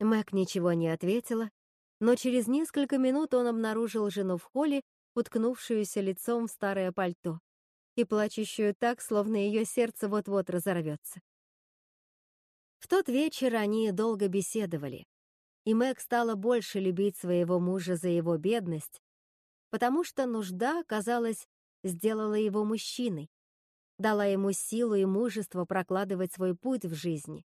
Мэг ничего не ответила, но через несколько минут он обнаружил жену в холле, уткнувшуюся лицом в старое пальто и плачущую так, словно ее сердце вот-вот разорвется. В тот вечер они долго беседовали, и Мэг стала больше любить своего мужа за его бедность, потому что нужда, казалось, сделала его мужчиной, дала ему силу и мужество прокладывать свой путь в жизни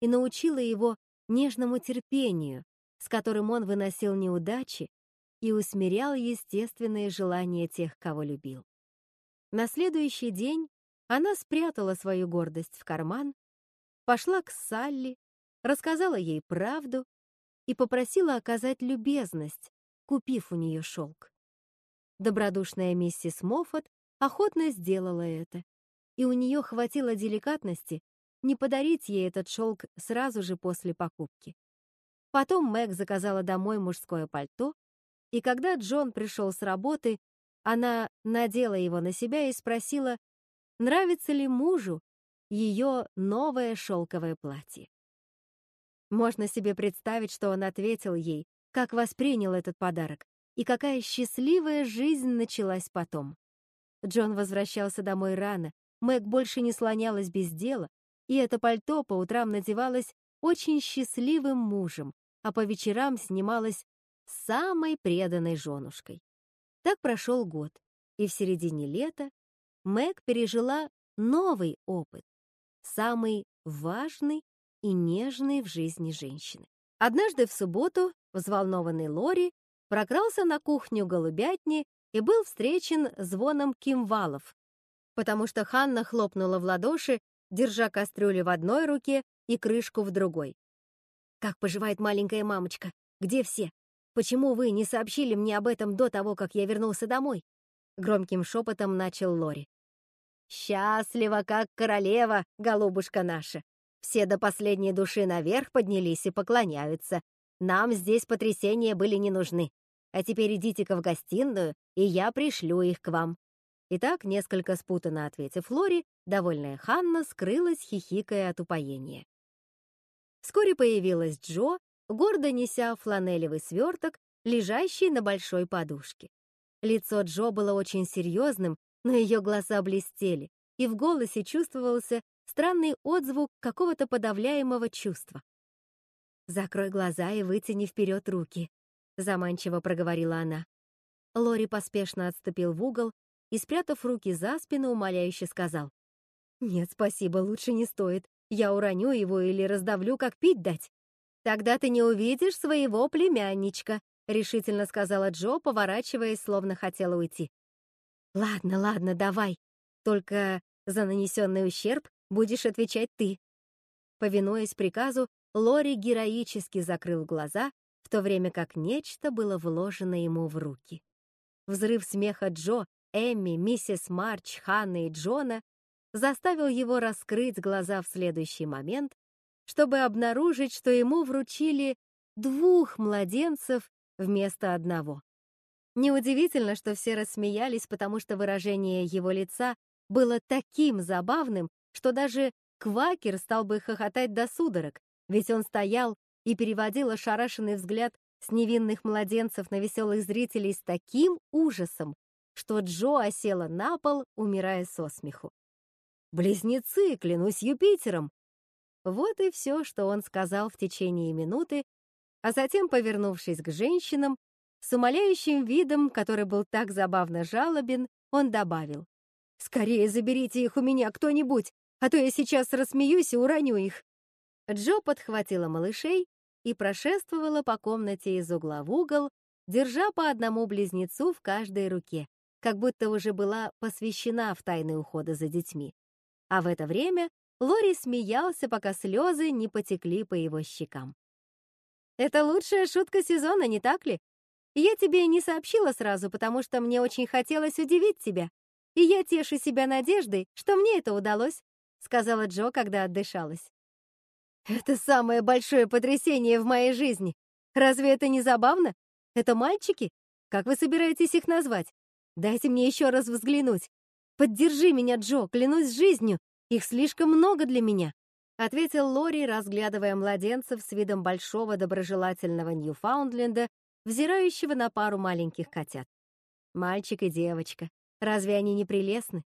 и научила его нежному терпению, с которым он выносил неудачи и усмирял естественные желания тех, кого любил. На следующий день она спрятала свою гордость в карман, пошла к Салли, рассказала ей правду и попросила оказать любезность, купив у нее шелк. Добродушная миссис Моффат охотно сделала это, и у нее хватило деликатности не подарить ей этот шелк сразу же после покупки. Потом Мэг заказала домой мужское пальто, и когда Джон пришел с работы, она надела его на себя и спросила, нравится ли мужу ее новое шелковое платье. Можно себе представить, что он ответил ей, как воспринял этот подарок и какая счастливая жизнь началась потом. Джон возвращался домой рано, Мэг больше не слонялась без дела, и это пальто по утрам надевалось очень счастливым мужем, а по вечерам снималось самой преданной женушкой. Так прошел год, и в середине лета Мэг пережила новый опыт, самый важный и нежный в жизни женщины. Однажды в субботу взволнованный Лори прокрался на кухню голубятни и был встречен звоном кимвалов, потому что Ханна хлопнула в ладоши, держа кастрюлю в одной руке и крышку в другой. «Как поживает маленькая мамочка? Где все? Почему вы не сообщили мне об этом до того, как я вернулся домой?» Громким шепотом начал Лори. «Счастлива, как королева, голубушка наша. Все до последней души наверх поднялись и поклоняются. Нам здесь потрясения были не нужны. А теперь идите-ка в гостиную, и я пришлю их к вам». Итак, несколько спутанно ответив Лори, довольная Ханна скрылась, хихикая от упоения. Вскоре появилась Джо гордо неся фланелевый сверток, лежащий на большой подушке. Лицо Джо было очень серьезным, но ее глаза блестели, и в голосе чувствовался странный отзвук какого-то подавляемого чувства. «Закрой глаза и вытяни вперед руки», — заманчиво проговорила она. Лори поспешно отступил в угол и, спрятав руки за спину, умоляюще сказал. «Нет, спасибо, лучше не стоит. Я уроню его или раздавлю, как пить дать». «Тогда ты не увидишь своего племянничка», — решительно сказала Джо, поворачиваясь, словно хотела уйти. «Ладно, ладно, давай. Только за нанесенный ущерб будешь отвечать ты». Повинуясь приказу, Лори героически закрыл глаза, в то время как нечто было вложено ему в руки. Взрыв смеха Джо, Эмми, миссис Марч, Ханны и Джона заставил его раскрыть глаза в следующий момент чтобы обнаружить, что ему вручили двух младенцев вместо одного. Неудивительно, что все рассмеялись, потому что выражение его лица было таким забавным, что даже Квакер стал бы хохотать до судорог, ведь он стоял и переводил ошарашенный взгляд с невинных младенцев на веселых зрителей с таким ужасом, что Джо осела на пол, умирая со смеху. «Близнецы, клянусь Юпитером!» Вот и все, что он сказал в течение минуты, а затем, повернувшись к женщинам, с умоляющим видом, который был так забавно жалобен, он добавил. «Скорее заберите их у меня кто-нибудь, а то я сейчас рассмеюсь и уроню их». Джо подхватила малышей и прошествовала по комнате из угла в угол, держа по одному близнецу в каждой руке, как будто уже была посвящена в тайны ухода за детьми. А в это время Лори смеялся, пока слезы не потекли по его щекам. «Это лучшая шутка сезона, не так ли? Я тебе не сообщила сразу, потому что мне очень хотелось удивить тебя. И я тешу себя надеждой, что мне это удалось», сказала Джо, когда отдышалась. «Это самое большое потрясение в моей жизни. Разве это не забавно? Это мальчики? Как вы собираетесь их назвать? Дайте мне еще раз взглянуть. Поддержи меня, Джо, клянусь жизнью, их слишком много для меня. ответил Лори, разглядывая младенцев с видом большого доброжелательного Ньюфаундленда, взирающего на пару маленьких котят. Мальчик и девочка. Разве они не прелестны?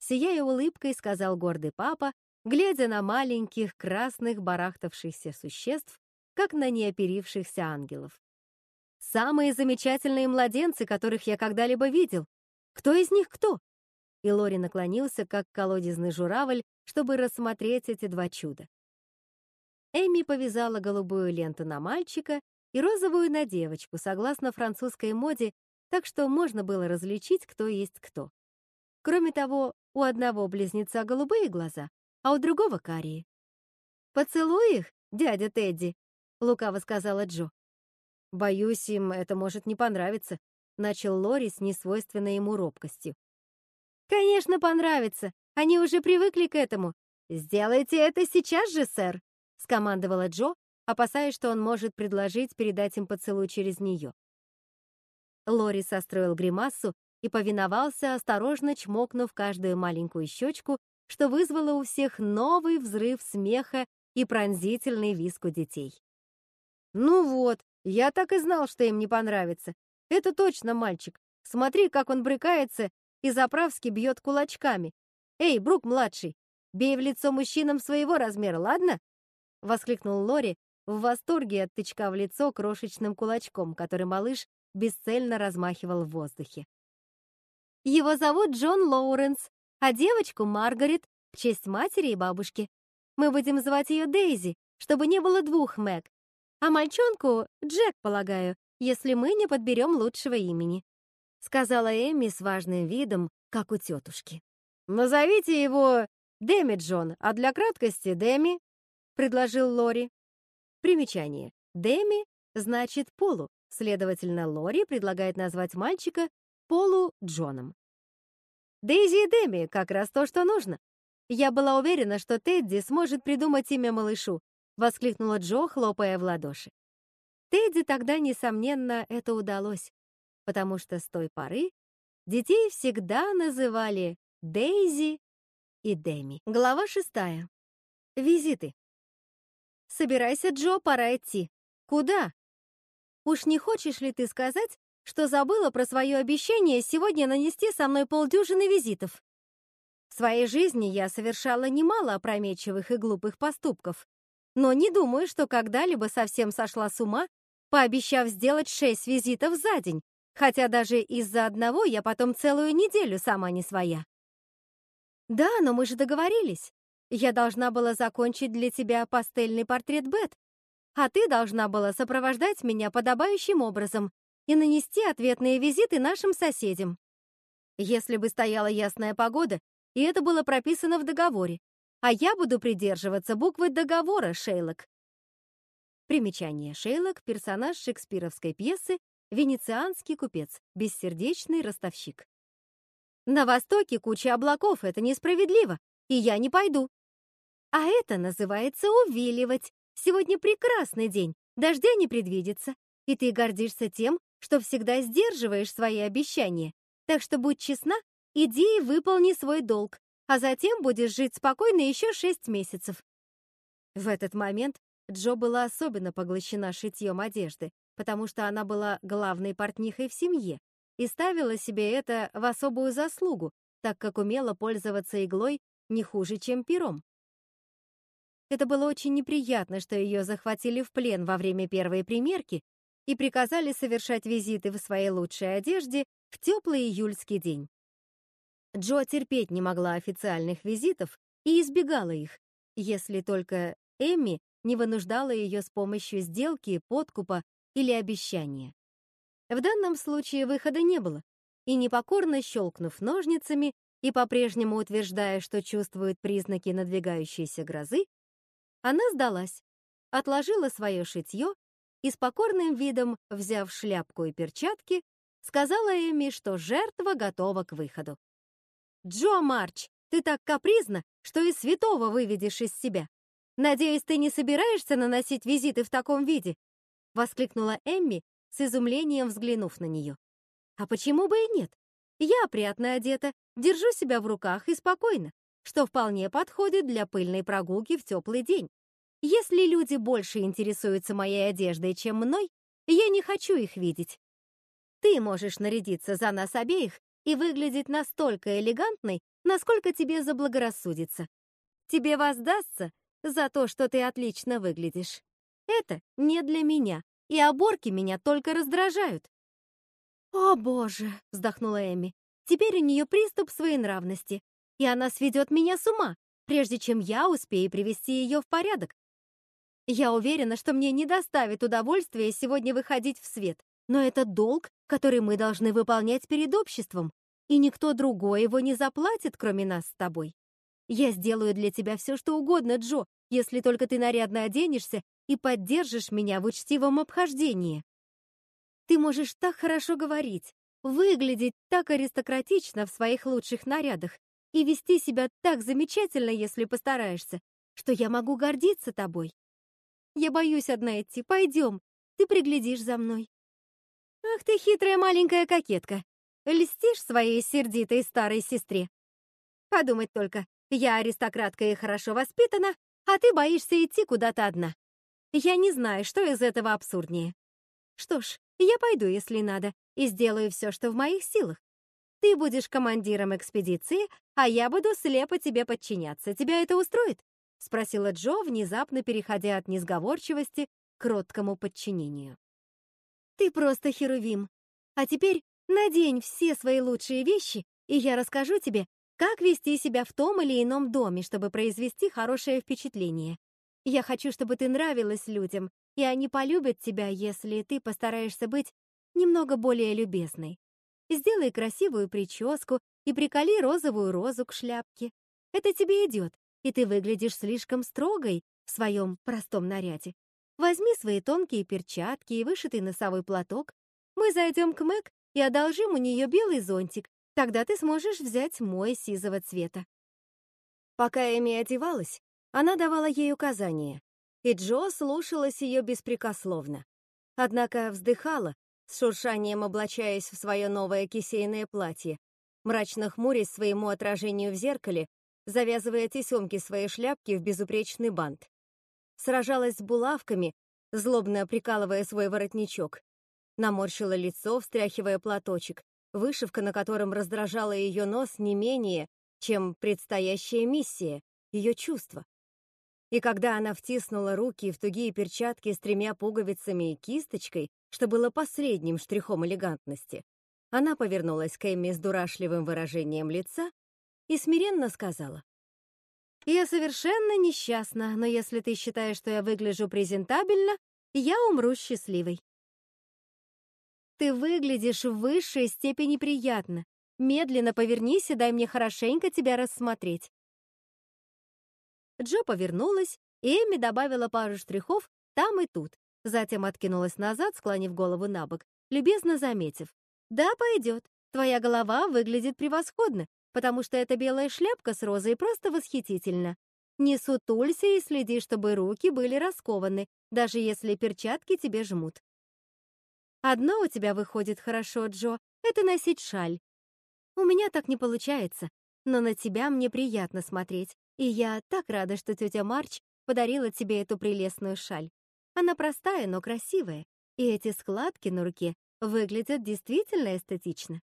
Сияя улыбкой, сказал гордый папа, глядя на маленьких красных барахтавшихся существ, как на неоперившихся ангелов. Самые замечательные младенцы, которых я когда-либо видел. Кто из них кто? И Лори наклонился, как колодезный журавль, чтобы рассмотреть эти два чуда. Эми повязала голубую ленту на мальчика и розовую на девочку, согласно французской моде, так что можно было различить, кто есть кто. Кроме того, у одного близнеца голубые глаза, а у другого карие. «Поцелуй их, дядя Тедди», — лукаво сказала Джо. «Боюсь, им это может не понравиться», — начал Лори с несвойственной ему робкостью. «Конечно, понравится. Они уже привыкли к этому. Сделайте это сейчас же, сэр», — скомандовала Джо, опасаясь, что он может предложить передать им поцелуй через нее. Лори состроил гримасу и повиновался, осторожно чмокнув каждую маленькую щечку, что вызвало у всех новый взрыв смеха и пронзительный виск у детей. «Ну вот, я так и знал, что им не понравится. Это точно мальчик. Смотри, как он брыкается и заправски бьет кулачками. Эй, Брук-младший, бей в лицо мужчинам своего размера, ладно?» Воскликнул Лори в восторге от тычка в лицо крошечным кулачком, который малыш бесцельно размахивал в воздухе. «Его зовут Джон Лоуренс, а девочку Маргарет в честь матери и бабушки. Мы будем звать ее Дейзи, чтобы не было двух Мэг, а мальчонку Джек, полагаю, если мы не подберем лучшего имени», сказала Эми с важным видом, как у тетушки. «Назовите его Деми Джон, а для краткости Деми», предложил Лори. Примечание. Деми значит полу, следовательно, Лори предлагает назвать мальчика Полу Джоном. Дейзи и Деми как раз то, что нужно. Я была уверена, что Тедди сможет придумать имя малышу, — воскликнула Джо, хлопая в ладоши. Тедди тогда, несомненно, это удалось, потому что с той поры детей всегда называли Дейзи и Деми. Глава шестая. Визиты. «Собирайся, Джо, пора идти». «Куда?» «Уж не хочешь ли ты сказать, что забыла про свое обещание сегодня нанести со мной полдюжины визитов?» В своей жизни я совершала немало опрометчивых и глупых поступков, но не думаю, что когда-либо совсем сошла с ума, пообещав сделать шесть визитов за день, хотя даже из-за одного я потом целую неделю сама не своя. Да, но мы же договорились. Я должна была закончить для тебя пастельный портрет Бет, а ты должна была сопровождать меня подобающим образом и нанести ответные визиты нашим соседям. Если бы стояла ясная погода, и это было прописано в договоре, а я буду придерживаться буквы договора, Шейлок. Примечание. Шейлок — персонаж шекспировской пьесы «Венецианский купец», бессердечный ростовщик. На востоке куча облаков, это несправедливо, и я не пойду. А это называется увиливать. Сегодня прекрасный день, дождя не предвидится, и ты гордишься тем, что всегда сдерживаешь свои обещания. Так что будь честна, иди и выполни свой долг, а затем будешь жить спокойно еще шесть месяцев». В этот момент Джо была особенно поглощена шитьем одежды, потому что она была главной портнихой в семье и ставила себе это в особую заслугу, так как умела пользоваться иглой не хуже, чем пером. Это было очень неприятно, что ее захватили в плен во время первой примерки и приказали совершать визиты в своей лучшей одежде в теплый июльский день. Джо терпеть не могла официальных визитов и избегала их, если только Эмми не вынуждала ее с помощью сделки, подкупа или обещания. В данном случае выхода не было, и непокорно щелкнув ножницами и по-прежнему утверждая, что чувствует признаки надвигающейся грозы, она сдалась, отложила свое шитье и с покорным видом, взяв шляпку и перчатки, сказала Эми, что жертва готова к выходу. «Джо Марч, ты так капризна, что и святого выведешь из себя. Надеюсь, ты не собираешься наносить визиты в таком виде?» — воскликнула Эмми, с изумлением взглянув на нее. «А почему бы и нет? Я опрятно одета, держу себя в руках и спокойно. что вполне подходит для пыльной прогулки в теплый день. Если люди больше интересуются моей одеждой, чем мной, я не хочу их видеть. Ты можешь нарядиться за нас обеих и выглядеть настолько элегантной, насколько тебе заблагорассудится. Тебе воздастся за то, что ты отлично выглядишь. Это не для меня, и оборки меня только раздражают. «О, боже!» — вздохнула Эми. «Теперь у нее приступ своенравности, и она сведет меня с ума, прежде чем я успею привести ее в порядок. Я уверена, что мне не доставит удовольствия сегодня выходить в свет, но это долг, который мы должны выполнять перед обществом, и никто другой его не заплатит, кроме нас с тобой. Я сделаю для тебя все, что угодно, Джо, если только ты нарядно оденешься и поддержишь меня в учтивом обхождении. Ты можешь так хорошо говорить, выглядеть так аристократично в своих лучших нарядах и вести себя так замечательно, если постараешься, что я могу гордиться тобой. Я боюсь одна идти. Пойдем, ты приглядишь за мной. Ах ты хитрая маленькая кокетка. Льстишь своей сердитой старой сестре. Подумать только, я аристократка и хорошо воспитана, а ты боишься идти куда-то одна. Я не знаю, что из этого абсурднее. Что ж, я пойду, если надо, и сделаю все, что в моих силах. Ты будешь командиром экспедиции, а я буду слепо тебе подчиняться. Тебя это устроит? Спросила Джо, внезапно переходя от несговорчивости к кроткому подчинению. Ты просто херувим. А теперь надень все свои лучшие вещи, и я расскажу тебе, как вести себя в том или ином доме, чтобы произвести хорошее впечатление. Я хочу, чтобы ты нравилась людям, и они полюбят тебя, если ты постараешься быть немного более любезной. Сделай красивую прическу и приколи розовую розу к шляпке. Это тебе идет, и ты выглядишь слишком строгой в своем простом наряде. Возьми свои тонкие перчатки и вышитый носовой платок. Мы зайдем к Мэг и одолжим у нее белый зонтик. Тогда ты сможешь взять мой сизого цвета. Пока Эми одевалась, она давала ей указания, и Джо слушалась ее беспрекословно. Однако вздыхала, с шуршанием облачаясь в свое новое кисейное платье, мрачно хмурясь своему отражению в зеркале, завязывая тесемки своей шляпки в безупречный бант сражалась с булавками, злобно прикалывая свой воротничок. Наморщила лицо, встряхивая платочек, вышивка на котором раздражала ее нос не менее, чем предстоящая миссия, ее чувства. И когда она втиснула руки в тугие перчатки с тремя пуговицами и кисточкой, что было последним штрихом элегантности, она повернулась к Эмми с дурашливым выражением лица и смиренно сказала. Я совершенно несчастна, но если ты считаешь, что я выгляжу презентабельно, я умру счастливой. Ты выглядишь в высшей степени приятно. Медленно повернись и дай мне хорошенько тебя рассмотреть. Джо повернулась, и Эми добавила пару штрихов там и тут. Затем откинулась назад, склонив голову на бок, любезно заметив. «Да, пойдет. Твоя голова выглядит превосходно потому что эта белая шляпка с розой просто восхитительна. Не сутулься и следи, чтобы руки были раскованы, даже если перчатки тебе жмут. Одно у тебя выходит хорошо, Джо, это носить шаль. У меня так не получается, но на тебя мне приятно смотреть, и я так рада, что тетя Марч подарила тебе эту прелестную шаль. Она простая, но красивая, и эти складки на руке выглядят действительно эстетично.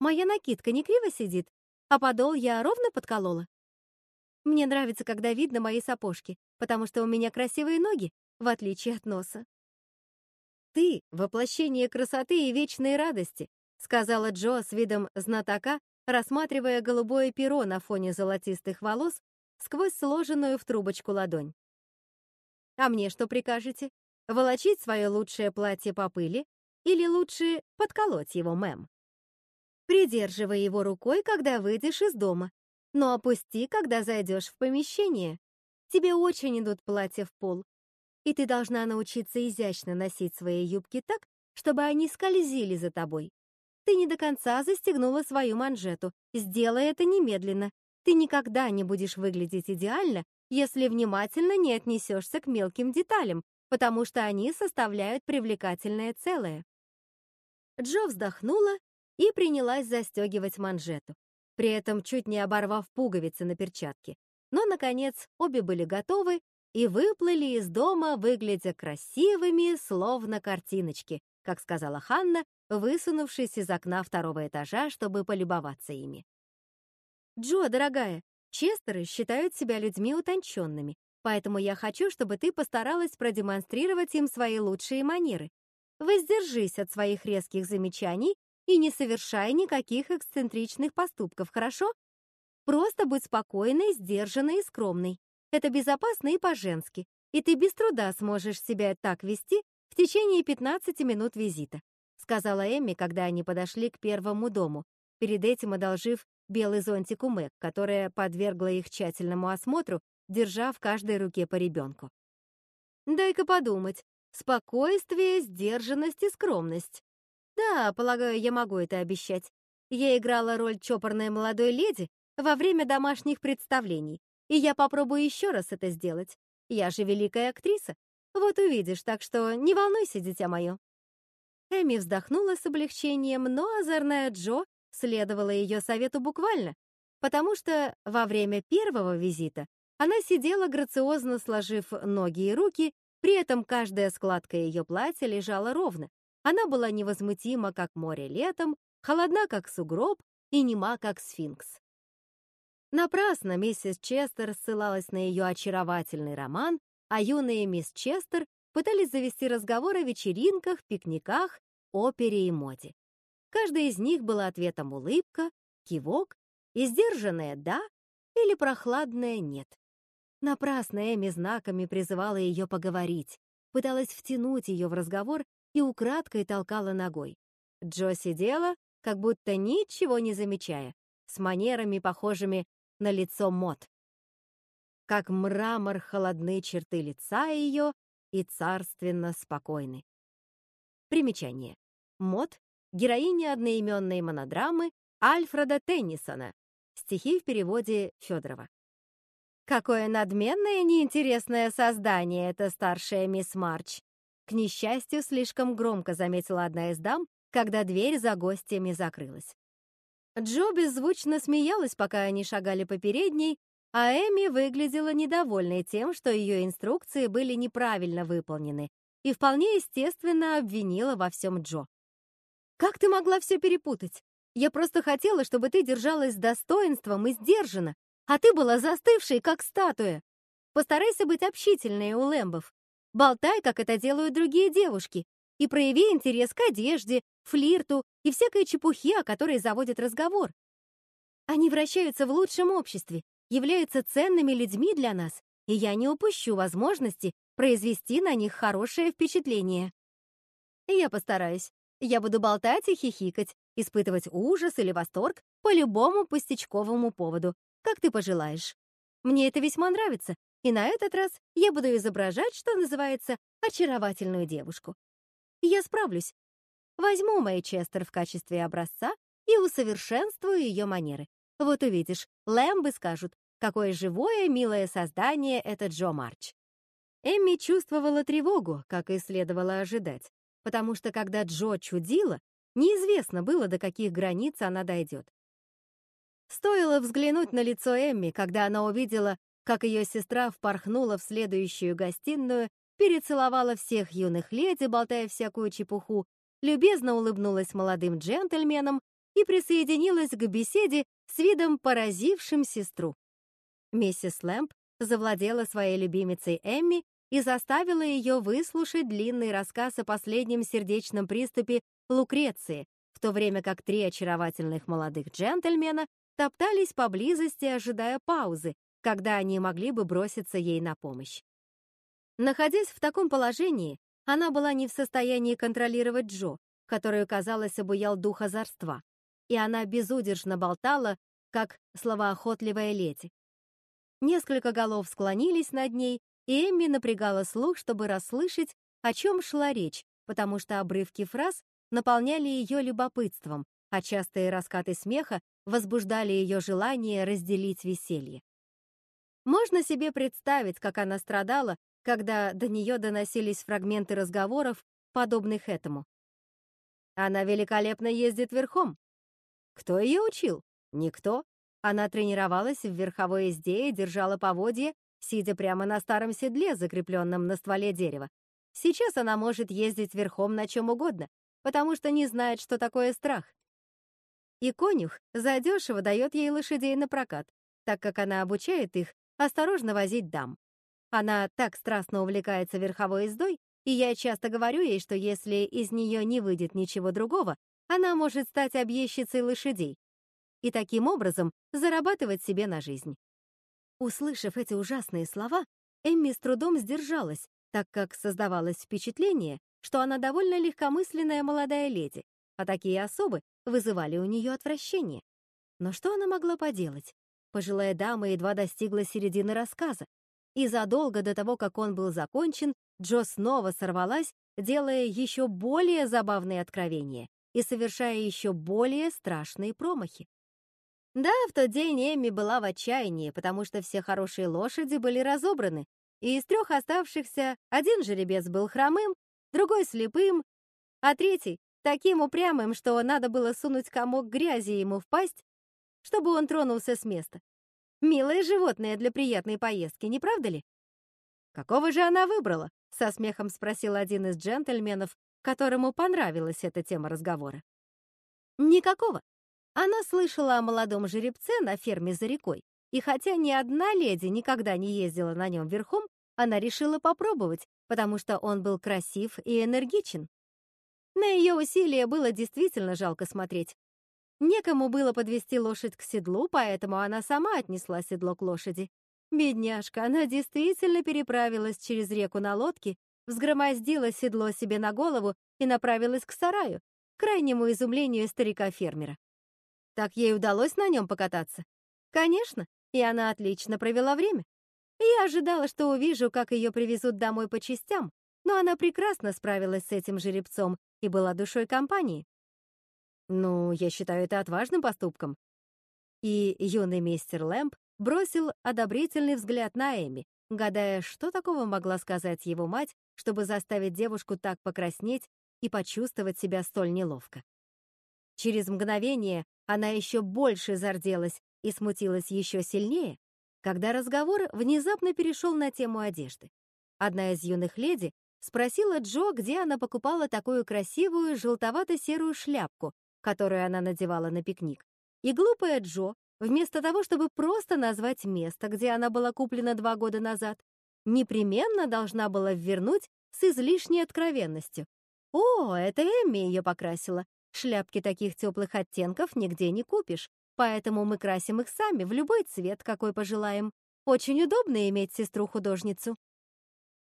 Моя накидка не криво сидит, а подол я ровно подколола. Мне нравится, когда видно мои сапожки, потому что у меня красивые ноги, в отличие от носа. «Ты — воплощение красоты и вечной радости», сказала Джо с видом знатока, рассматривая голубое перо на фоне золотистых волос сквозь сложенную в трубочку ладонь. «А мне что прикажете? Волочить свое лучшее платье по пыли или лучше подколоть его, мэм?» Придерживай его рукой, когда выйдешь из дома, но опусти, когда зайдешь в помещение. Тебе очень идут платья в пол, и ты должна научиться изящно носить свои юбки так, чтобы они скользили за тобой. Ты не до конца застегнула свою манжету. Сделай это немедленно. Ты никогда не будешь выглядеть идеально, если внимательно не отнесешься к мелким деталям, потому что они составляют привлекательное целое. Джо вздохнула и принялась застегивать манжету. при этом чуть не оборвав пуговицы на перчатке. Но, наконец, обе были готовы и выплыли из дома, выглядя красивыми, словно картиночки, как сказала Ханна, высунувшись из окна второго этажа, чтобы полюбоваться ими. «Джо, дорогая, Честеры считают себя людьми утонченными, поэтому я хочу, чтобы ты постаралась продемонстрировать им свои лучшие манеры. Воздержись от своих резких замечаний и не совершай никаких эксцентричных поступков, хорошо? Просто будь спокойной, сдержанной и скромной. Это безопасно и по-женски, и ты без труда сможешь себя так вести в течение 15 минут визита», сказала Эмми, когда они подошли к первому дому, перед этим одолжив белый зонтик у Мэг, которая подвергла их тщательному осмотру, держа в каждой руке по ребенку. «Дай-ка подумать. Спокойствие, сдержанность и скромность. Да, полагаю, я могу это обещать. Я играла роль чопорной молодой леди во время домашних представлений, и я попробую еще раз это сделать. Я же великая актриса. Вот увидишь, так что не волнуйся, дитя мое». Эми вздохнула с облегчением, но озорная Джо следовала ее совету буквально, потому что во время первого визита она сидела грациозно сложив ноги и руки, при этом каждая складка ее платья лежала ровно. Она была невозмутима, как море летом, холодна, как сугроб, и нема, как сфинкс. Напрасно миссис Честер ссылалась на ее очаровательный роман, а юные мисс Честер пытались завести разговор о вечеринках, пикниках, опере и моде. Каждая из них была ответом улыбка, кивок и сдержанное «да» или прохладное «нет». Напрасно Эми знаками призывала ее поговорить, пыталась втянуть ее в разговор и украдкой толкала ногой. Джо сидела, как будто ничего не замечая, с манерами, похожими на лицо Мот. Как мрамор холодны черты лица ее и царственно спокойны. Примечание. Мот — героиня одноименной монодрамы Альфреда Теннисона. Стихи в переводе Федорова. Какое надменное неинтересное создание это старшая мисс Марч. К несчастью, слишком громко заметила одна из дам, когда дверь за гостями закрылась. Джо беззвучно смеялась, пока они шагали по передней, а Эми выглядела недовольной тем, что ее инструкции были неправильно выполнены, и вполне естественно обвинила во всем Джо. «Как ты могла все перепутать? Я просто хотела, чтобы ты держалась с достоинством и сдержанно, а ты была застывшей, как статуя. Постарайся быть общительнее у лэмбов. Болтай, как это делают другие девушки, и прояви интерес к одежде, флирту и всякой чепухе, о которой заводят разговор. Они вращаются в лучшем обществе, являются ценными людьми для нас, и я не упущу возможности произвести на них хорошее впечатление. Я постараюсь. Я буду болтать и хихикать, испытывать ужас или восторг по любому пустячковому поводу, как ты пожелаешь. Мне это весьма нравится, и на этот раз я буду изображать, что называется, очаровательную девушку. Я справлюсь. Возьму Мэй Честер в качестве образца и усовершенствую ее манеры. Вот увидишь, лэмбы скажут, какое живое, милое создание это Джо Марч. Эмми чувствовала тревогу, как и следовало ожидать, потому что когда Джо чудила, неизвестно было, до каких границ она дойдет. Стоило взглянуть на лицо Эмми, когда она увидела, как ее сестра впорхнула в следующую гостиную перецеловала всех юных леди, болтая всякую чепуху, любезно улыбнулась молодым джентльменам и присоединилась к беседе с видом поразившим сестру. Миссис Лэмп завладела своей любимицей Эмми и заставила ее выслушать длинный рассказ о последнем сердечном приступе Лукреции, в то время как три очаровательных молодых джентльмена топтались поблизости, ожидая паузы, когда они могли бы броситься ей на помощь. Находясь в таком положении, она была не в состоянии контролировать Джо, которую, казалось, обуял дух озорства, и она безудержно болтала, как словоохотливая леди. Несколько голов склонились над ней, и Эмми напрягала слух, чтобы расслышать, о чем шла речь, потому что обрывки фраз наполняли ее любопытством, а частые раскаты смеха возбуждали ее желание разделить веселье. Можно себе представить, как она страдала, когда до нее доносились фрагменты разговоров, подобных этому. Она великолепно ездит верхом. Кто ее учил? Никто. Она тренировалась в верховой езде и держала поводье, сидя прямо на старом седле, закрепленном на стволе дерева. Сейчас она может ездить верхом на чем угодно, потому что не знает, что такое страх. И конюх задешево дает ей лошадей на прокат, так как она обучает их осторожно возить дам. Она так страстно увлекается верховой ездой, и я часто говорю ей, что если из нее не выйдет ничего другого, она может стать объездчицей лошадей и таким образом зарабатывать себе на жизнь. Услышав эти ужасные слова, Эмми с трудом сдержалась, так как создавалось впечатление, что она довольно легкомысленная молодая леди, а такие особы вызывали у нее отвращение. Но что она могла поделать? Пожилая дама едва достигла середины рассказа, и задолго до того, как он был закончен, Джо снова сорвалась, делая еще более забавные откровения и совершая еще более страшные промахи. Да, в тот день Эмми была в отчаянии, потому что все хорошие лошади были разобраны, и из трех оставшихся один жеребец был хромым, другой слепым, а третий таким упрямым, что надо было сунуть комок грязи ему в пасть, чтобы он тронулся с места. Милое животное для приятной поездки, не правда ли? Какого же она выбрала? Со смехом спросил один из джентльменов, которому понравилась эта тема разговора. Никакого. Она слышала о молодом жеребце на ферме за рекой, и хотя ни одна леди никогда не ездила на нем верхом, она решила попробовать, потому что он был красив и энергичен. На ее усилия было действительно жалко смотреть. Некому было подвести лошадь к седлу, поэтому она сама отнесла седло к лошади. Бедняжка, она действительно переправилась через реку на лодке, взгромоздила седло себе на голову и направилась к сараю, к крайнему изумлению старика-фермера. Так ей удалось на нем покататься? Конечно, и она отлично провела время. Я ожидала, что увижу, как ее привезут домой по частям, но она прекрасно справилась с этим жеребцом и была душой компании. Ну, я считаю это отважным поступком. И юный мистер Лэмп бросил одобрительный взгляд на Эми, гадая, что такого могла сказать его мать, чтобы заставить девушку так покраснеть и почувствовать себя столь неловко. Через мгновение она еще больше зарделась и смутилась еще сильнее, когда разговор внезапно перешел на тему одежды. Одна из юных леди спросила Джо, где она покупала такую красивую желтовато-серую шляпку, которую она надевала на пикник. И глупая Джо, вместо того, чтобы просто назвать место, где она была куплена два года назад, непременно должна была вернуть с излишней откровенностью. «О, это Эмми ее покрасила. Шляпки таких теплых оттенков нигде не купишь, поэтому мы красим их сами в любой цвет, какой пожелаем. Очень удобно иметь сестру-художницу».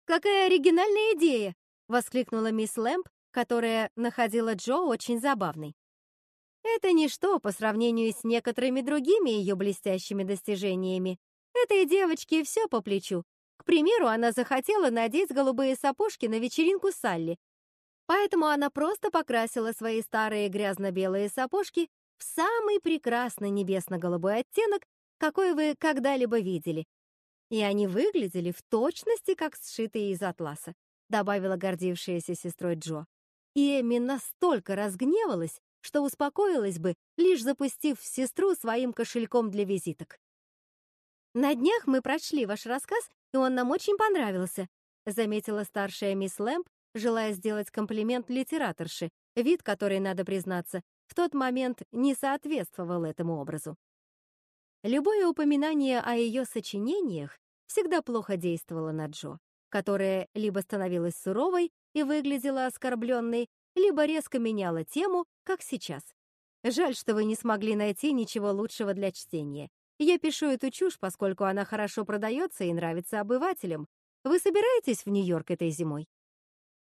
«Какая оригинальная идея!» — воскликнула мисс Лэмп, которая находила Джо очень забавной. Это ничто по сравнению с некоторыми другими ее блестящими достижениями. Этой девочке все по плечу. К примеру, она захотела надеть голубые сапожки на вечеринку Салли, Поэтому она просто покрасила свои старые грязно-белые сапожки в самый прекрасный небесно-голубой оттенок, какой вы когда-либо видели. И они выглядели в точности, как сшитые из атласа, добавила гордившаяся сестрой Джо. И Эми настолько разгневалась, что успокоилась бы, лишь запустив в сестру своим кошельком для визиток. «На днях мы прочли ваш рассказ, и он нам очень понравился», заметила старшая мисс Лэмп, желая сделать комплимент литераторше, вид который, надо признаться, в тот момент не соответствовал этому образу. Любое упоминание о ее сочинениях всегда плохо действовало на Джо, которая либо становилась суровой и выглядела оскорбленной, либо резко меняла тему, как сейчас. Жаль, что вы не смогли найти ничего лучшего для чтения. Я пишу эту чушь, поскольку она хорошо продается и нравится обывателям. Вы собираетесь в Нью-Йорк этой зимой?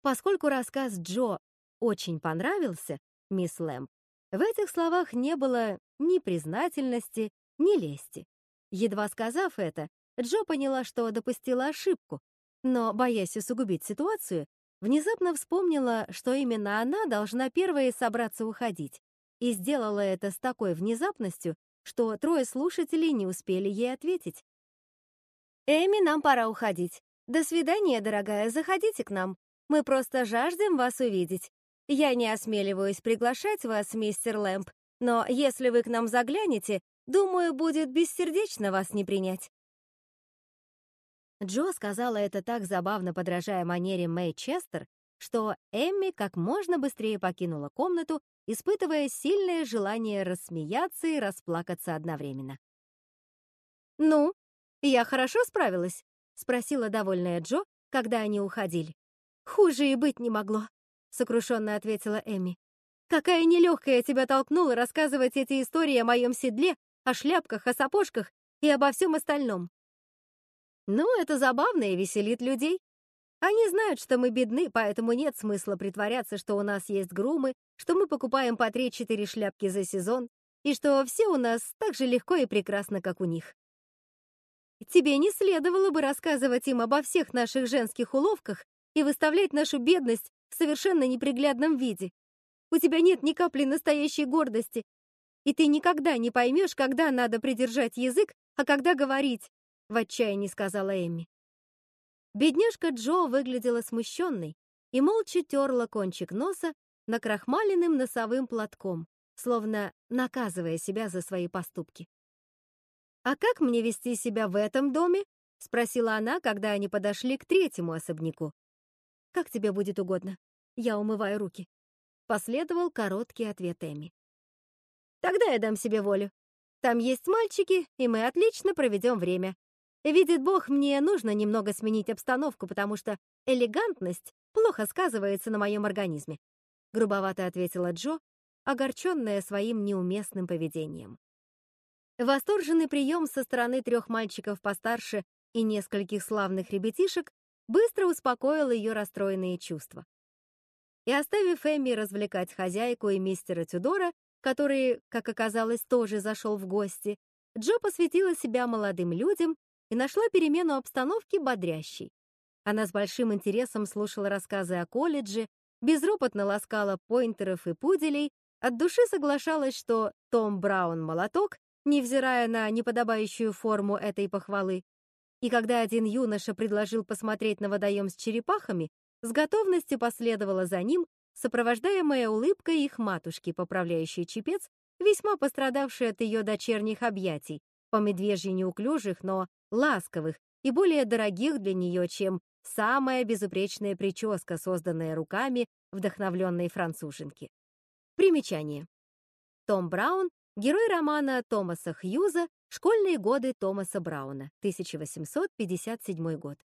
Поскольку рассказ Джо очень понравился, мисс Лэмп, в этих словах не было ни признательности, ни лести. Едва сказав это, Джо поняла, что допустила ошибку, но, боясь усугубить ситуацию, внезапно вспомнила, что именно она должна первой собраться уходить, и сделала это с такой внезапностью, что трое слушателей не успели ей ответить. «Эми, нам пора уходить. До свидания, дорогая, заходите к нам. Мы просто жаждем вас увидеть. Я не осмеливаюсь приглашать вас, мистер Лэмп, Но если вы к нам заглянете, думаю, будет бессердечно вас не принять». Джо сказала это так забавно, подражая манере Мэй Честер, что Эмми как можно быстрее покинула комнату, испытывая сильное желание рассмеяться и расплакаться одновременно. «Ну, я хорошо справилась?» — спросила довольная Джо, когда они уходили. «Хуже и быть не могло», — сокрушенно ответила Эми. «Какая нелегкая тебя толкнула рассказывать эти истории о моем седле, о шляпках, о сапожках и обо всем остальном». «Ну, это забавно и веселит людей. Они знают, что мы бедны, поэтому нет смысла притворяться, что у нас есть грумы, что мы покупаем по 3-4 шляпки за сезон, и что все у нас так же легко и прекрасно, как у них. Тебе не следовало бы рассказывать им обо всех наших женских уловках и выставлять нашу бедность в совершенно неприглядном виде. У тебя нет ни капли настоящей гордости, и ты никогда не поймешь, когда надо придержать язык, а когда говорить», — в отчаянии сказала Эмми. Бедняжка Джо выглядела смущенной и молча терла кончик носа накрахмаленным носовым платком, словно наказывая себя за свои поступки. «А как мне вести себя в этом доме?» — спросила она, когда они подошли к третьему особняку. «Как тебе будет угодно. Я умываю руки». Последовал короткий ответ Эми. «Тогда я дам себе волю. Там есть мальчики, и мы отлично проведем время. Видит Бог, мне нужно немного сменить обстановку, потому что элегантность плохо сказывается на моем организме», грубовато ответила Джо, огорченная своим неуместным поведением. Восторженный прием со стороны трех мальчиков постарше и нескольких славных ребятишек быстро успокоил ее расстроенные чувства. И оставив Эмми развлекать хозяйку и мистера Тюдора, который, как оказалось, тоже зашел в гости, Джо посвятила себя молодым людям и нашла перемену обстановки бодрящей. Она с большим интересом слушала рассказы о колледже, безропотно ласкала поинтеров и пуделей, от души соглашалась, что Том Браун — молоток, невзирая на неподобающую форму этой похвалы. И когда один юноша предложил посмотреть на водоем с черепахами, с готовностью последовала за ним, сопровождаемая улыбкой их матушки, поправляющей чепец, весьма пострадавшей от ее дочерних объятий, по медвежьи неуклюжих, но ласковых и более дорогих для нее, чем самая безупречная прическа, созданная руками вдохновленной француженки. Примечание. Том Браун Герой романа Томаса Хьюза «Школьные годы Томаса Брауна», 1857 год.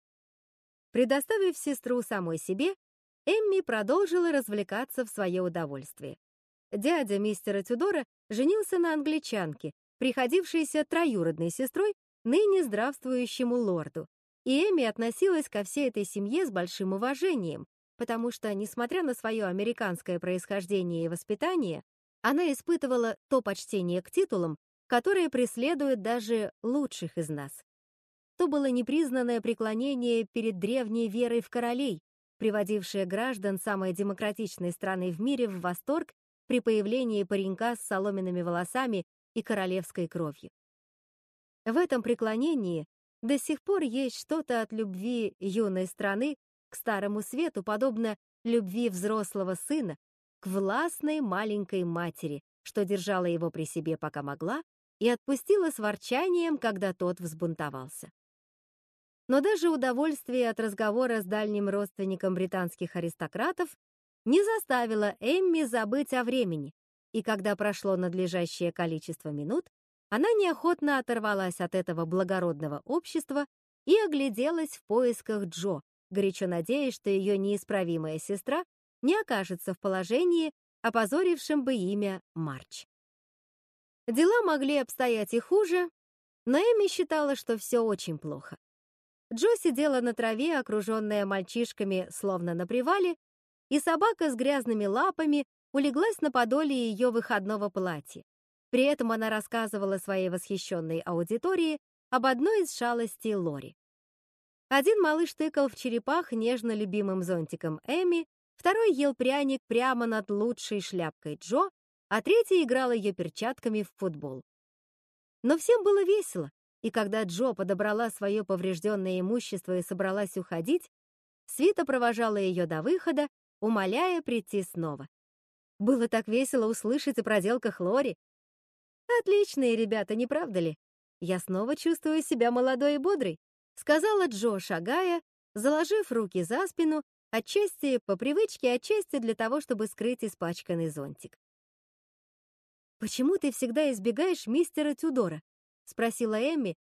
Предоставив сестру самой себе, Эмми продолжила развлекаться в свое удовольствие. Дядя мистера Тюдора женился на англичанке, приходившейся троюродной сестрой ныне здравствующему лорду, и Эми относилась ко всей этой семье с большим уважением, потому что, несмотря на свое американское происхождение и воспитание, она испытывала то почтение к титулам, которое преследует даже лучших из нас. То было непризнанное преклонение перед древней верой в королей, приводившее граждан самой демократичной страны в мире в восторг при появлении паренька с соломенными волосами и королевской кровью. В этом преклонении до сих пор есть что-то от любви юной страны к старому свету, подобно любви взрослого сына к властной маленькой матери, что держала его при себе пока могла, и отпустила с ворчанием, когда тот взбунтовался. Но даже удовольствие от разговора с дальним родственником британских аристократов не заставило Эмми забыть о времени, и когда прошло надлежащее количество минут, она неохотно оторвалась от этого благородного общества и огляделась в поисках Джо, горячо надеясь, что ее неисправимая сестра не окажется в положении, опозорившем бы имя Марч. Дела могли обстоять и хуже, но Эми считала, что все очень плохо. Джо сидела на траве, окруженная мальчишками, словно на привале, и собака с грязными лапами улеглась на подоле ее выходного платья. При этом она рассказывала своей восхищенной аудитории об одной из шалостей Лори. Один малыш тыкал в черепах нежно любимым зонтиком Эми, Второй ел пряник прямо над лучшей шляпкой Джо, а третий играл ее перчатками в футбол. Но всем было весело, и когда Джо подобрала свое поврежденное имущество и собралась уходить, Свита провожала ее до выхода, умоляя прийти снова. Было так весело услышать о проделках Лори. Отличные ребята, не правда ли? Я снова чувствую себя молодой и бодрой, сказала Джо, шагая, заложив руки за спину, отчасти по привычке, отчасти для того, чтобы скрыть испачканный зонтик. «Почему ты всегда избегаешь мистера Тюдора?» — спросила Эмми,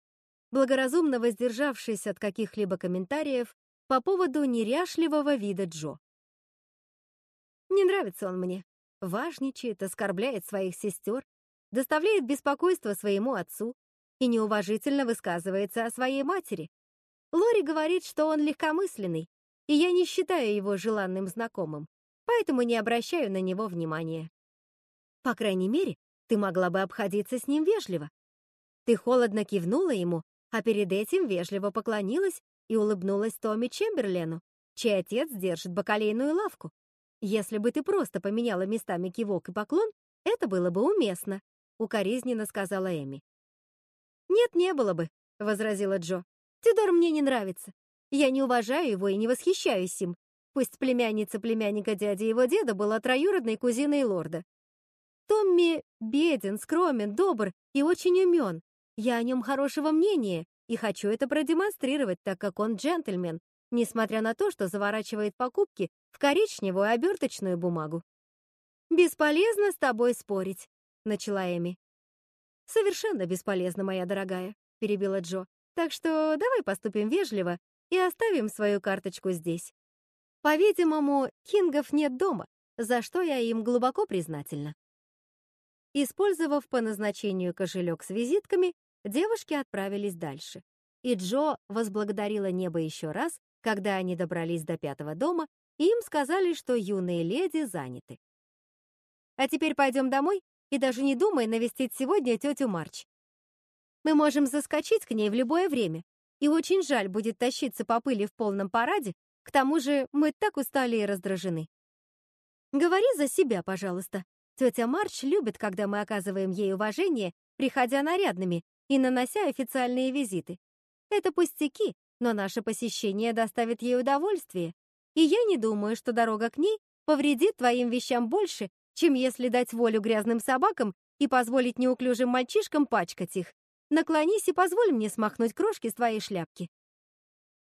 благоразумно воздержавшись от каких-либо комментариев по поводу неряшливого вида Джо. «Не нравится он мне. Важничает, оскорбляет своих сестер, доставляет беспокойство своему отцу и неуважительно высказывается о своей матери. Лори говорит, что он легкомысленный, и я не считаю его желанным знакомым, поэтому не обращаю на него внимания. По крайней мере, ты могла бы обходиться с ним вежливо. Ты холодно кивнула ему, а перед этим вежливо поклонилась и улыбнулась Томми Чемберлену, чей отец держит бакалейную лавку. Если бы ты просто поменяла местами кивок и поклон, это было бы уместно, укоризненно сказала Эми. Нет, не было бы, возразила Джо. Тюдор мне не нравится. Я не уважаю его и не восхищаюсь им. Пусть племянница племянника дяди его деда была троюродной кузиной лорда. Томми беден, скромен, добр и очень умен, я о нем хорошего мнения и хочу это продемонстрировать, так как он джентльмен, несмотря на то, что заворачивает покупки в коричневую оберточную бумагу. «Бесполезно с тобой спорить», — начала Эми. «Совершенно бесполезно, моя дорогая», — перебила Джо. «Так что давай поступим вежливо и оставим свою карточку здесь. По-видимому, Кингов нет дома, за что я им глубоко признательна». Использовав по назначению кошелек с визитками, Девушки отправились дальше, и Джо возблагодарила небо еще раз, когда они добрались до пятого дома, и им сказали, что юные леди заняты. «А теперь пойдем домой и даже не думай навестить сегодня тетю Марч. Мы можем заскочить к ней в любое время, и очень жаль будет тащиться по пыли в полном параде, к тому же мы так устали и раздражены. Говори за себя, пожалуйста. Тетя Марч любит, когда мы оказываем ей уважение, приходя нарядными, и нанося официальные визиты. Это пустяки, но наше посещение доставит ей удовольствие, и я не думаю, что дорога к ней повредит твоим вещам больше, чем если дать волю грязным собакам и позволить неуклюжим мальчишкам пачкать их. Наклонись и позволь мне смахнуть крошки с твоей шляпки».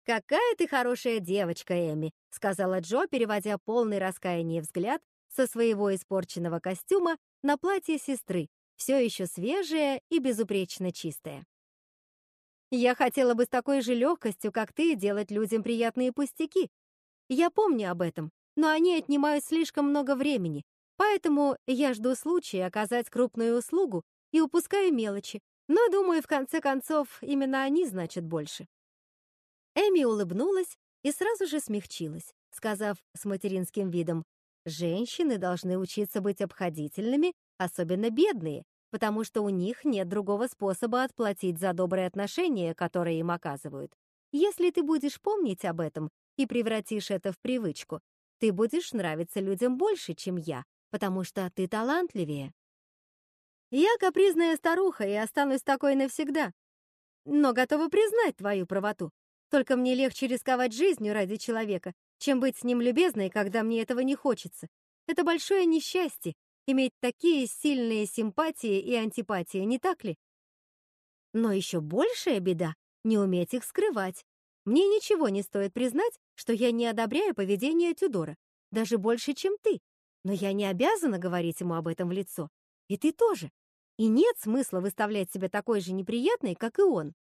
«Какая ты хорошая девочка, Эми», — сказала Джо, переводя полный раскаяние взгляд со своего испорченного костюма на платье сестры, все еще свежее и безупречно чистое. Я хотела бы с такой же легкостью, как ты, делать людям приятные пустяки. Я помню об этом, но они отнимают слишком много времени, поэтому я жду случая оказать крупную услугу и упускаю мелочи, но, думаю, в конце концов, именно они значат больше. Эми улыбнулась и сразу же смягчилась, сказав с материнским видом, «Женщины должны учиться быть обходительными, особенно бедные, потому что у них нет другого способа отплатить за добрые отношения, которые им оказывают. Если ты будешь помнить об этом и превратишь это в привычку, ты будешь нравиться людям больше, чем я, потому что ты талантливее. Я капризная старуха и останусь такой навсегда, но готова признать твою правоту. Только мне легче рисковать жизнью ради человека, чем быть с ним любезной, когда мне этого не хочется. Это большое несчастье, иметь такие сильные симпатии и антипатии, не так ли? Но еще большая беда — не уметь их скрывать. Мне ничего не стоит признать, что я не одобряю поведение Тюдора, даже больше, чем ты. Но я не обязана говорить ему об этом в лицо. И ты тоже. И нет смысла выставлять себя такой же неприятной, как и он.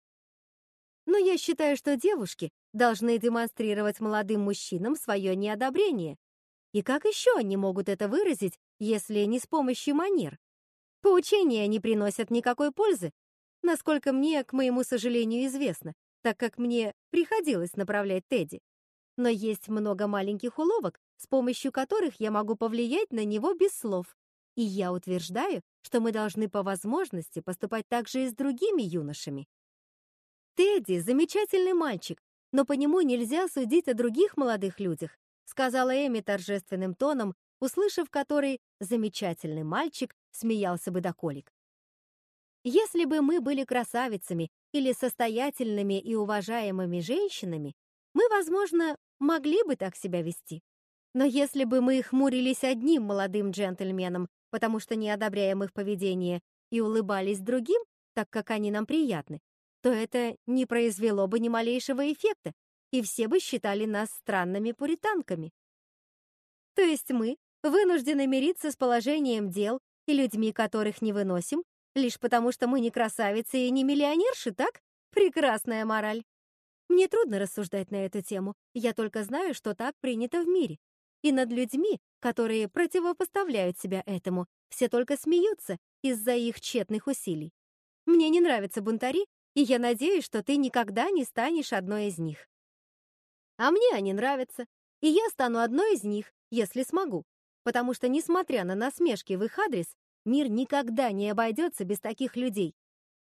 Но я считаю, что девушки должны демонстрировать молодым мужчинам свое неодобрение. И как еще они могут это выразить, если не с помощью манер. Поучения не приносят никакой пользы, насколько мне, к моему сожалению, известно, так как мне приходилось направлять Тедди. Но есть много маленьких уловок, с помощью которых я могу повлиять на него без слов. И я утверждаю, что мы должны по возможности поступать так же и с другими юношами. Тедди — замечательный мальчик, но по нему нельзя судить о других молодых людях, сказала Эми торжественным тоном, услышав который замечательный мальчик смеялся бы до колик. Если бы мы были красавицами или состоятельными и уважаемыми женщинами, мы, возможно, могли бы так себя вести. Но если бы мы хмурились одним молодым джентльменом, потому что не одобряем их поведение, и улыбались другим, так как они нам приятны, то это не произвело бы ни малейшего эффекта, и все бы считали нас странными пуританками. То есть мы вынуждены мириться с положением дел и людьми, которых не выносим, лишь потому что мы не красавицы и не миллионерши, так? Прекрасная мораль. Мне трудно рассуждать на эту тему, я только знаю, что так принято в мире. И над людьми, которые противопоставляют себя этому, все только смеются из-за их тщетных усилий. Мне не нравятся бунтари, и я надеюсь, что ты никогда не станешь одной из них. А мне они нравятся, и я стану одной из них, если смогу, потому что, несмотря на насмешки в их адрес, мир никогда не обойдется без таких людей.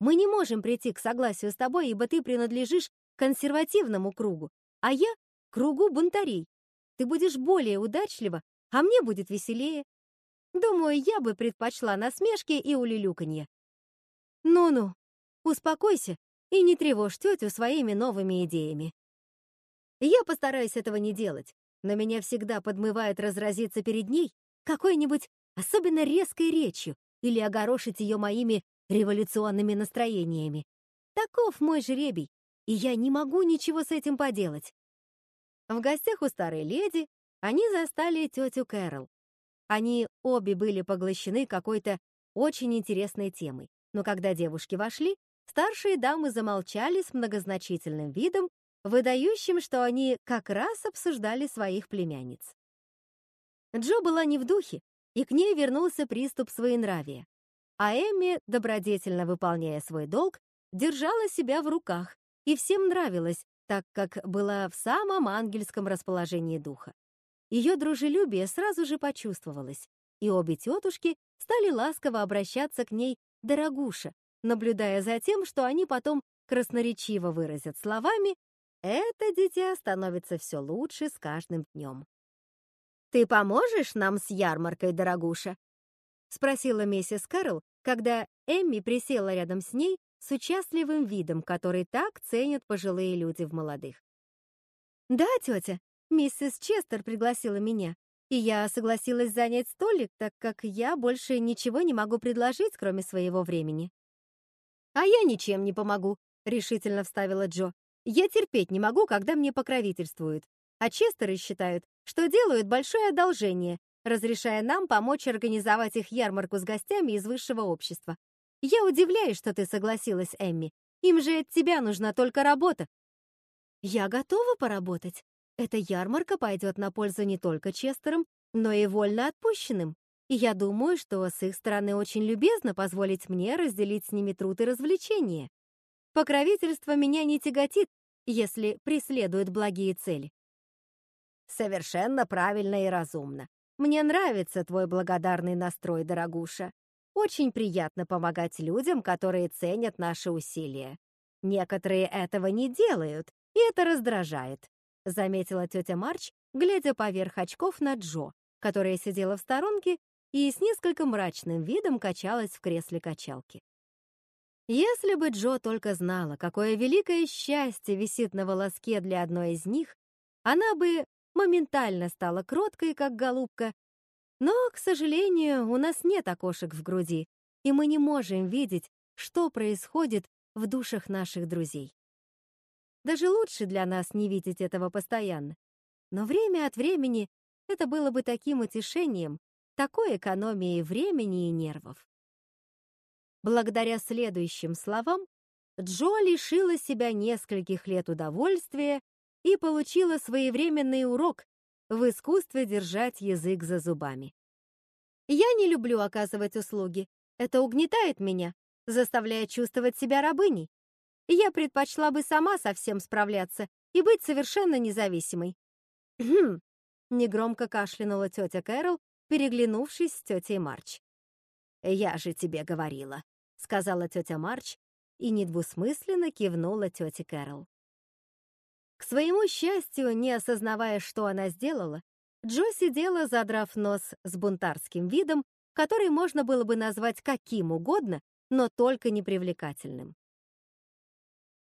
Мы не можем прийти к согласию с тобой, ибо ты принадлежишь консервативному кругу, а я — кругу бунтарей. Ты будешь более удачлива, а мне будет веселее. Думаю, я бы предпочла насмешки и улюлюканье. Ну-ну, успокойся и не тревожь тетю своими новыми идеями. Я постараюсь этого не делать, но меня всегда подмывает разразиться перед ней какой-нибудь особенно резкой речью или огорошить ее моими революционными настроениями. Таков мой жребий, и я не могу ничего с этим поделать. В гостях у старой леди они застали тетю Кэрол. Они обе были поглощены какой-то очень интересной темой, но когда девушки вошли, старшие дамы замолчали с многозначительным видом, выдающим, что они как раз обсуждали своих племянниц. Джо была не в духе, и к ней вернулся приступ своенравия. А Эмми, добродетельно выполняя свой долг, держала себя в руках, и всем нравилось, так как была в самом ангельском расположении духа. Ее дружелюбие сразу же почувствовалось, и обе тетушки стали ласково обращаться к ней «дорогуша», наблюдая за тем, что они потом красноречиво выразят словами «это дитя становится все лучше с каждым днем». «Ты поможешь нам с ярмаркой, дорогуша?» — спросила миссис Кэрол, когда Эмми присела рядом с ней с участливым видом, который так ценят пожилые люди в молодых. «Да, тетя, миссис Честер пригласила меня, и я согласилась занять столик, так как я больше ничего не могу предложить, кроме своего времени». «А я ничем не помогу», — решительно вставила Джо. «Я терпеть не могу, когда мне покровительствуют. А Честеры считают, что делают большое одолжение, разрешая нам помочь организовать их ярмарку с гостями из высшего общества. Я удивляюсь, что ты согласилась, Эмми. Им же от тебя нужна только работа. Я готова поработать. Эта ярмарка пойдет на пользу не только Честерам, но и вольно отпущенным. И я думаю, что с их стороны очень любезно позволить мне разделить с ними труд и развлечения. Покровительство меня не тяготит, если преследует благие цели. Совершенно правильно и разумно. Мне нравится твой благодарный настрой, дорогуша. Очень приятно помогать людям, которые ценят наши усилия. Некоторые этого не делают, и это раздражает», — заметила тетя Марч, глядя поверх очков на Джо, которая сидела в сторонке и с несколько мрачным видом качалась в кресле качалки. Если бы Джо только знала, какое великое счастье висит на волоске для одной из них, она бы моментально стала кроткой, как голубка, но, к сожалению, у нас нет окошек в груди, и мы не можем видеть, что происходит в душах наших друзей. Даже лучше для нас не видеть этого постоянно. Но время от времени это было бы таким утешением, такой экономией времени и нервов. Благодаря следующим словам Джо лишила себя нескольких лет удовольствия и получила своевременный урок в искусстве держать язык за зубами. Я не люблю оказывать услуги. Это угнетает меня, заставляя чувствовать себя рабыней. Я предпочла бы сама со всем справляться и быть совершенно независимой. «Хм», — негромко кашлянула тетя Кэрол, переглянувшись с тетей Марч. «Я же тебе говорила», — сказала тетя Марч и недвусмысленно кивнула тете Кэрол. К своему счастью, не осознавая, что она сделала, Джо сидела, задрав нос с бунтарским видом, который можно было бы назвать каким угодно, но только непривлекательным.